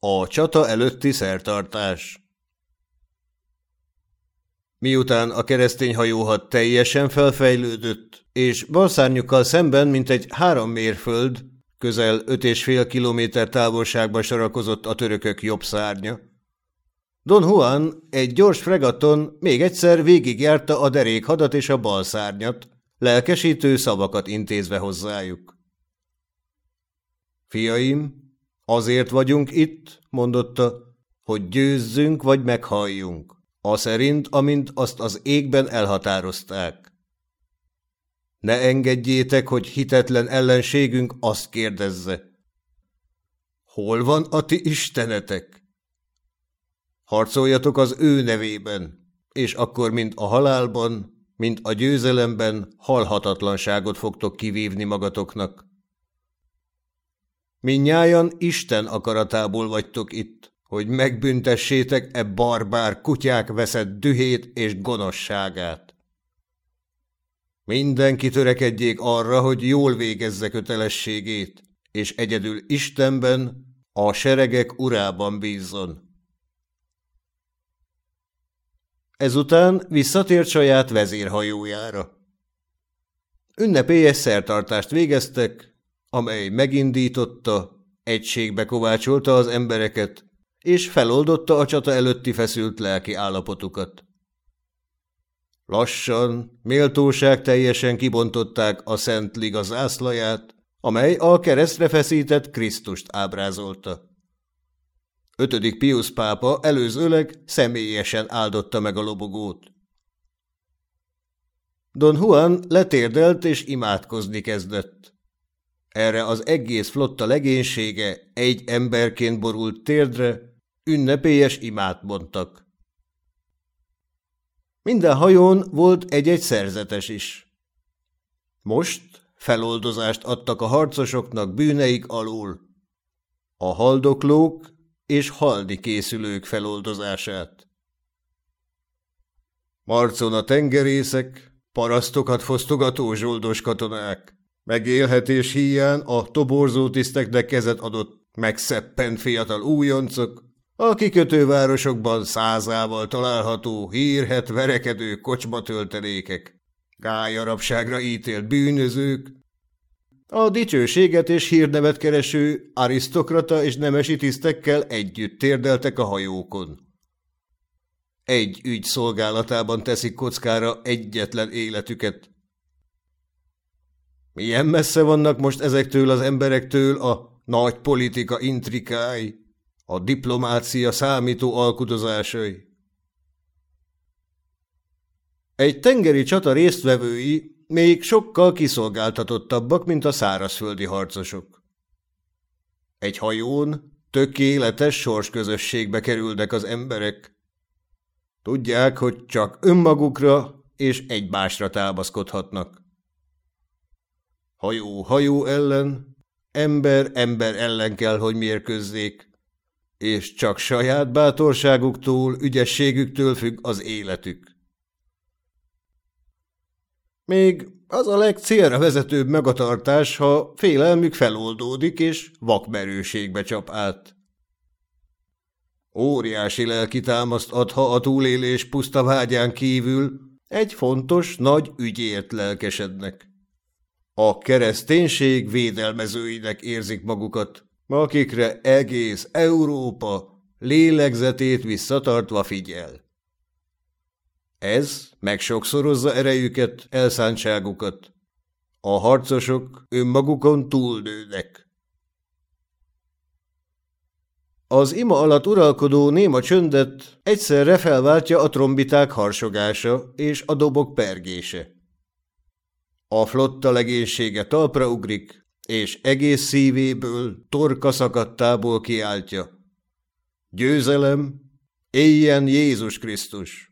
A csata előtti szertartás Miután a keresztény hajóhat teljesen felfejlődött, és balszárnyukkal szemben mint egy három mérföld, közel öt és fél kilométer távolságba sorakozott a törökök jobb szárnya. Don Juan egy gyors fregaton még egyszer végigjárta a derékhadat és a bal szárnyat, lelkesítő szavakat intézve hozzájuk. Fiaim, azért vagyunk itt, mondotta, hogy győzzünk vagy meghalljunk, a szerint, amint azt az égben elhatározták. Ne engedjétek, hogy hitetlen ellenségünk azt kérdezze. Hol van a ti istenetek? Harcoljatok az ő nevében, és akkor mind a halálban, mint a győzelemben halhatatlanságot fogtok kivívni magatoknak. Minnyájan Isten akaratából vagytok itt, hogy megbüntessétek e barbár kutyák veszett dühét és gonoszságát. Mindenki törekedjék arra, hogy jól végezze kötelességét, és egyedül Istenben, a seregek urában bízzon. Ezután visszatért saját vezérhajójára. Ünnepélyes szertartást végeztek, amely megindította, egységbe kovácsolta az embereket, és feloldotta a csata előtti feszült lelki állapotukat. Lassan, méltóság teljesen kibontották a Szent Liga zászlaját, amely a keresztre feszített Krisztust ábrázolta. Ötödik Pius pápa előzőleg személyesen áldotta meg a lobogót. Don Juan letérdelt és imádkozni kezdett. Erre az egész flotta legénysége egy emberként borult térdre, ünnepélyes imát mondtak. Minden hajón volt egy-egy szerzetes is. Most feloldozást adtak a harcosoknak bűneik alól. A haldoklók és halni készülők feloldozását. Marcon a tengerészek, parasztokat fosztogató zsoldos katonák, megélhetés híján a toborzó tiszteknek kezet adott megszeppent fiatal újoncok, a kikötővárosokban százával található hírhet verekedő kocsmatöltelékek, gályarabságra ítélt bűnözők, a dicsőséget és hírnevet kereső arisztokrata és nemesi tisztekkel együtt térdeltek a hajókon. Egy ügy szolgálatában teszik kockára egyetlen életüket. Milyen messze vannak most ezektől az emberektől a nagy politika intrikái, a diplomácia számító alkudozásai? Egy tengeri csata résztvevői még sokkal kiszolgáltatottabbak, mint a szárazföldi harcosok. Egy hajón tökéletes sorsközösségbe kerülnek az emberek. Tudják, hogy csak önmagukra és egymásra támaszkodhatnak. Hajó hajó ellen, ember ember ellen kell, hogy mérkőzzék, és csak saját bátorságuktól, ügyességüktől függ az életük. Még az a legcélra vezetőbb megatartás, ha félelmük feloldódik és vakmerőségbe csap át. Óriási lelki támaszt ad, ha a túlélés puszta vágyán kívül egy fontos, nagy ügyért lelkesednek. A kereszténység védelmezőinek érzik magukat, akikre egész Európa lélegzetét visszatartva figyel. Ez megsokszorozza erejüket, elszántságukat. A harcosok önmagukon túlnőnek. Az ima alatt uralkodó néma csöndet egyszerre felváltja a trombiták harsogása és a dobok pergése. A flotta legénysége talpra ugrik, és egész szívéből, torka szakadtából kiáltja. Győzelem, éljen Jézus Krisztus!